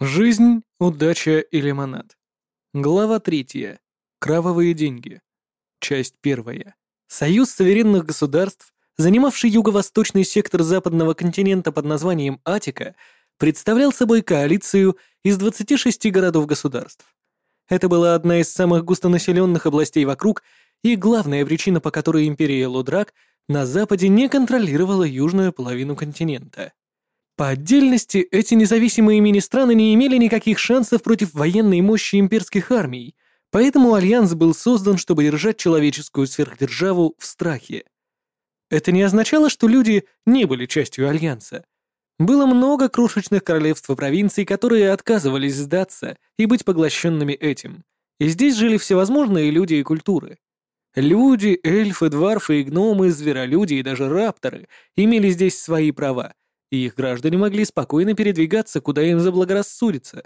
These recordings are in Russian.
Жизнь, удача и лимонад. Глава третья. Кровавые деньги. Часть первая. Союз суверенных государств, занимавший юго-восточный сектор западного континента под названием Атика, представлял собой коалицию из 26 городов-государств. Это была одна из самых густонаселенных областей вокруг и главная причина, по которой империя Лудрак на западе не контролировала южную половину континента. По отдельности, эти независимые мини-страны не имели никаких шансов против военной мощи имперских армий, поэтому Альянс был создан, чтобы держать человеческую сверхдержаву в страхе. Это не означало, что люди не были частью Альянса. Было много крошечных королевств и провинций, которые отказывались сдаться и быть поглощенными этим. И здесь жили всевозможные люди и культуры. Люди, эльфы, дварфы и гномы, зверолюди и даже рапторы имели здесь свои права, и их граждане могли спокойно передвигаться, куда им заблагорассудится.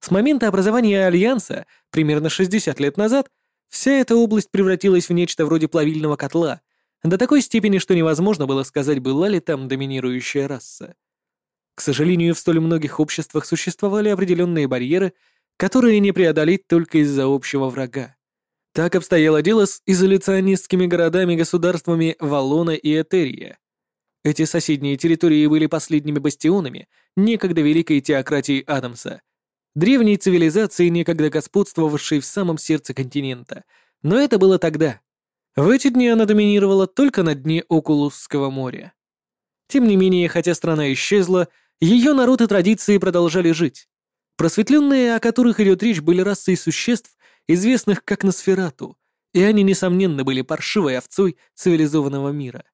С момента образования Альянса, примерно 60 лет назад, вся эта область превратилась в нечто вроде плавильного котла, до такой степени, что невозможно было сказать, была ли там доминирующая раса. К сожалению, в столь многих обществах существовали определенные барьеры, которые не преодолеть только из-за общего врага. Так обстояло дело с изоляционистскими городами-государствами Валлона и Этерия. Эти соседние территории были последними бастионами некогда великой теократии Адамса, древней цивилизации, некогда господствовавшей в самом сердце континента. Но это было тогда. В эти дни она доминировала только на дне Окулусского моря. Тем не менее, хотя страна исчезла, ее народ и традиции продолжали жить. Просветленные, о которых идет речь, были расой существ, известных как Носферату, и они, несомненно, были паршивой овцой цивилизованного мира.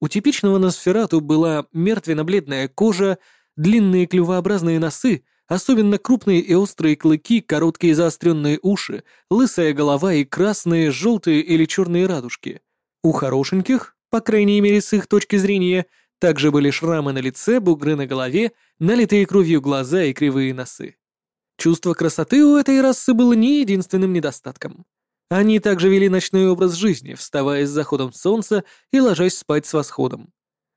У типичного Носферату была мертвенно-бледная кожа, длинные клювообразные носы, особенно крупные и острые клыки, короткие заостренные уши, лысая голова и красные, желтые или черные радужки. У хорошеньких, по крайней мере с их точки зрения, также были шрамы на лице, бугры на голове, налитые кровью глаза и кривые носы. Чувство красоты у этой расы было не единственным недостатком. Они также вели ночной образ жизни, вставая с заходом солнца и ложась спать с восходом.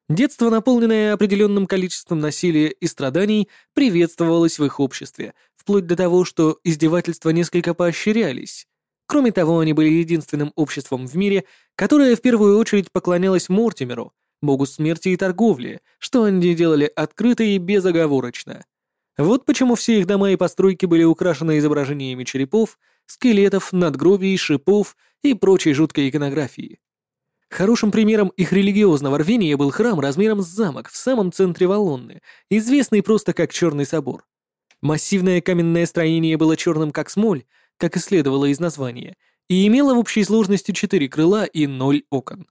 Детство, наполненное определенным количеством насилия и страданий, приветствовалось в их обществе, вплоть до того, что издевательства несколько поощрялись. Кроме того, они были единственным обществом в мире, которое в первую очередь поклонялось Мортимеру, богу смерти и торговли, что они делали открыто и безоговорочно. Вот почему все их дома и постройки были украшены изображениями черепов, скелетов, надгробий, шипов и прочей жуткой иконографии. Хорошим примером их религиозного рвения был храм размером с замок в самом центре Валонны, известный просто как Черный собор. Массивное каменное строение было черным как смоль, как и следовало из названия, и имело в общей сложности четыре крыла и ноль окон.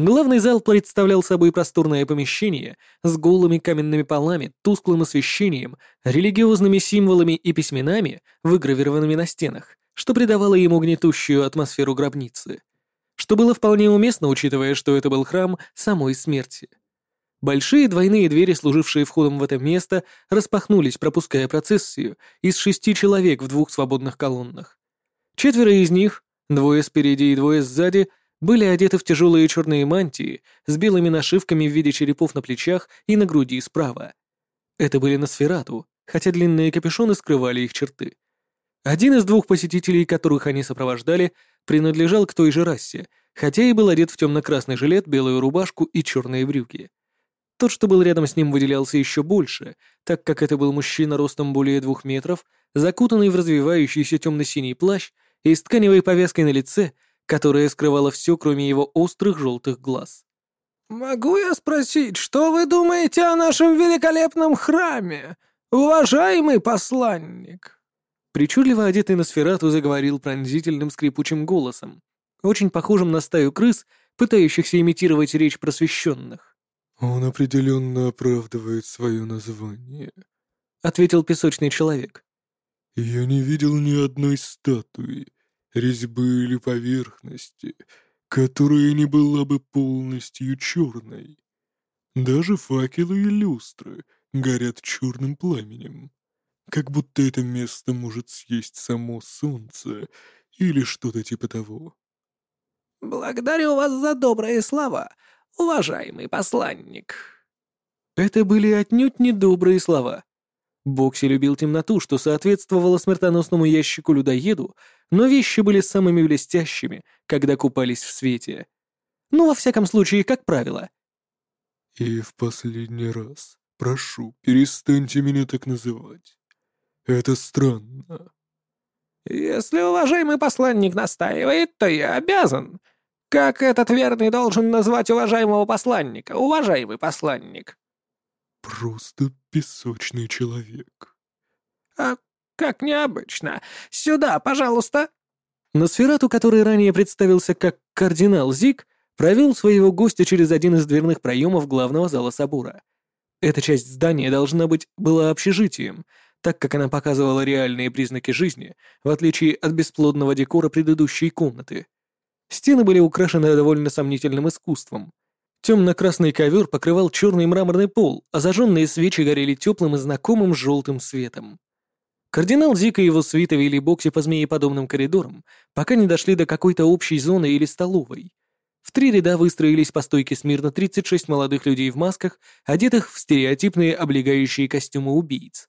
Главный зал представлял собой просторное помещение с голыми каменными полами, тусклым освещением, религиозными символами и письменами, выгравированными на стенах, что придавало ему гнетущую атмосферу гробницы. Что было вполне уместно, учитывая, что это был храм самой смерти. Большие двойные двери, служившие входом в это место, распахнулись, пропуская процессию из шести человек в двух свободных колоннах. Четверо из них, двое спереди и двое сзади, были одеты в тяжелые черные мантии с белыми нашивками в виде черепов на плечах и на груди справа. Это были Носферату, хотя длинные капюшоны скрывали их черты. Один из двух посетителей, которых они сопровождали, принадлежал к той же расе, хотя и был одет в темно-красный жилет, белую рубашку и черные брюки. Тот, что был рядом с ним, выделялся еще больше, так как это был мужчина ростом более двух метров, закутанный в развивающийся темно-синий плащ и с тканевой повязкой на лице — которая скрывала все, кроме его острых желтых глаз. «Могу я спросить, что вы думаете о нашем великолепном храме, уважаемый посланник?» Причудливо одетый на сферату заговорил пронзительным скрипучим голосом, очень похожим на стаю крыс, пытающихся имитировать речь просвещенных. «Он определенно оправдывает свое название», — ответил песочный человек. «Я не видел ни одной статуи, резьбы или поверхности, которая не была бы полностью черной. Даже факелы и люстры горят черным пламенем, как будто это место может съесть само солнце или что-то типа того. «Благодарю вас за добрые слова, уважаемый посланник». Это были отнюдь не добрые слова. Бокси любил темноту, что соответствовало смертоносному ящику-людоеду, но вещи были самыми блестящими, когда купались в свете. Ну, во всяком случае, как правило. «И в последний раз, прошу, перестаньте меня так называть. Это странно». «Если уважаемый посланник настаивает, то я обязан. Как этот верный должен назвать уважаемого посланника, уважаемый посланник?» «Просто песочный человек». «А как необычно. Сюда, пожалуйста». Носферату, который ранее представился как кардинал Зик, провел своего гостя через один из дверных проемов главного зала собора. Эта часть здания, должна быть, была общежитием, так как она показывала реальные признаки жизни, в отличие от бесплодного декора предыдущей комнаты. Стены были украшены довольно сомнительным искусством. Темно-красный ковер покрывал черный мраморный пол, а зажженные свечи горели теплым и знакомым желтым светом. Кардинал Зик и его свита вели Бокси по змееподобным коридорам, пока не дошли до какой-то общей зоны или столовой. В три ряда выстроились по стойке смирно 36 молодых людей в масках, одетых в стереотипные облегающие костюмы убийц.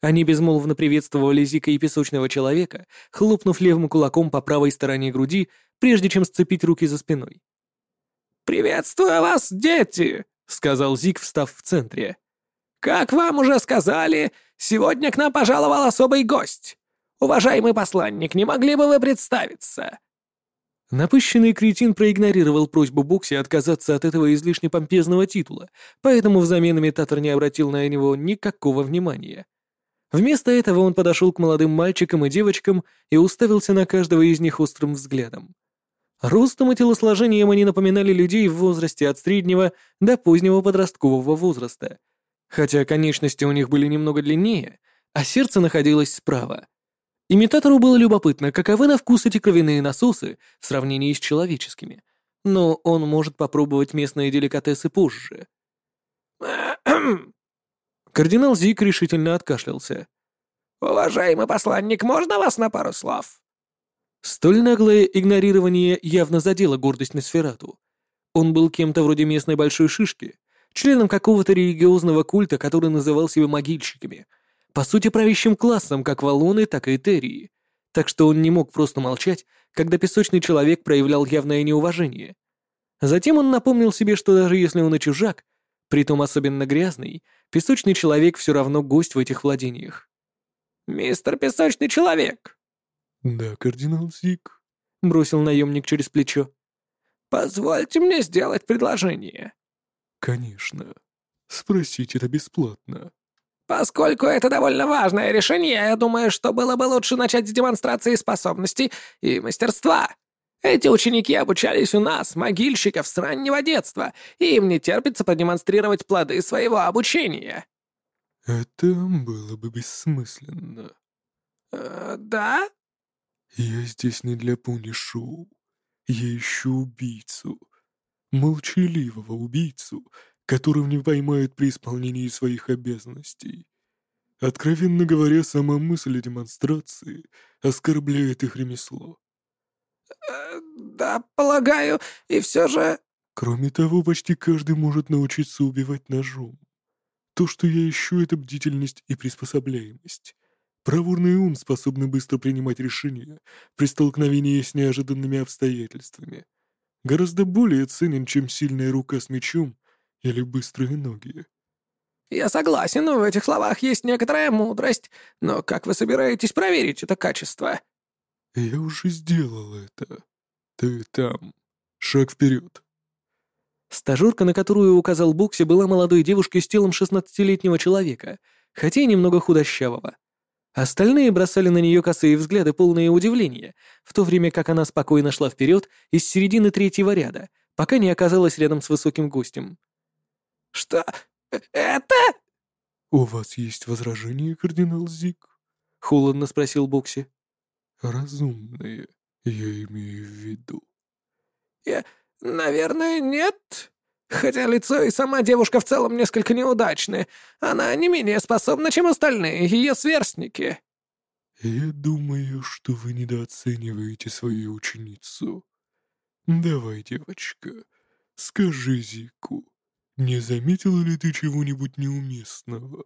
Они безмолвно приветствовали Зика и песочного человека, хлопнув левым кулаком по правой стороне груди, прежде чем сцепить руки за спиной. «Приветствую вас, дети!» — сказал Зик, встав в центре. «Как вам уже сказали, сегодня к нам пожаловал особый гость. Уважаемый посланник, не могли бы вы представиться?» Напыщенный кретин проигнорировал просьбу Бокси отказаться от этого излишне помпезного титула, поэтому взамен имитатор не обратил на него никакого внимания. Вместо этого он подошел к молодым мальчикам и девочкам и уставился на каждого из них острым взглядом. Ростом и телосложением они напоминали людей в возрасте от среднего до позднего подросткового возраста, хотя конечности у них были немного длиннее, а сердце находилось справа. Имитатору было любопытно, каковы на вкус эти кровяные насосы в сравнении с человеческими, но он может попробовать местные деликатесы позже. Кардинал Зик решительно откашлялся. «Уважаемый посланник, можно вас на пару слов?» Столь наглое игнорирование явно задело гордость Носферату. Он был кем-то вроде местной большой шишки, членом какого-то религиозного культа, который называл себя могильщиками, по сути правящим классом как Валоны, так и Терии, так что он не мог просто молчать, когда песочный человек проявлял явное неуважение. Затем он напомнил себе, что даже если он и чужак, притом особенно грязный, песочный человек все равно гость в этих владениях. «Мистер Песочный Человек!» «Да, кардинал Зик», — бросил наемник через плечо. «Позвольте мне сделать предложение». «Конечно. Спросить это бесплатно». Поскольку это довольно важное решение, я думаю, что было бы лучше начать с демонстрации способностей и мастерства. Эти ученики обучались у нас, могильщиков, с раннего детства, и им не терпится продемонстрировать плоды своего обучения». «Это было бы бессмысленно». «Э, «Да?» «Я здесь не для пони-шоу. Я ищу убийцу. Молчаливого убийцу, которым не поймают при исполнении своих обязанностей. Откровенно говоря, сама мысль о демонстрации оскорбляет их ремесло. Э, «Да, полагаю, и все же...» Кроме того, почти каждый может научиться убивать ножом. То, что я ищу, это бдительность и приспособляемость. Проворный ум способный быстро принимать решения при столкновении с неожиданными обстоятельствами. Гораздо более ценен, чем сильная рука с мечом или быстрые ноги. «Я согласен, в этих словах есть некоторая мудрость, но как вы собираетесь проверить это качество?» «Я уже сделал это. Ты там. Шаг вперед». Стажерка, на которую указал Бокси, была молодой девушкой с телом шестнадцатилетнего человека, хотя и немного худощавого. Остальные бросали на нее косые взгляды, полные удивления, в то время как она спокойно шла вперед из середины третьего ряда, пока не оказалась рядом с высоким гостем. «Что это?» «У вас есть возражение, кардинал Зик?» — холодно спросил Бокси. «Разумные, я имею в виду». «Я... наверное, нет. Хотя лицо и сама девушка в целом несколько неудачны. Она не менее способна, чем остальные ее сверстники». «Я думаю, что вы недооцениваете свою ученицу. Давай, девочка, скажи Зику, не заметила ли ты чего-нибудь неуместного?»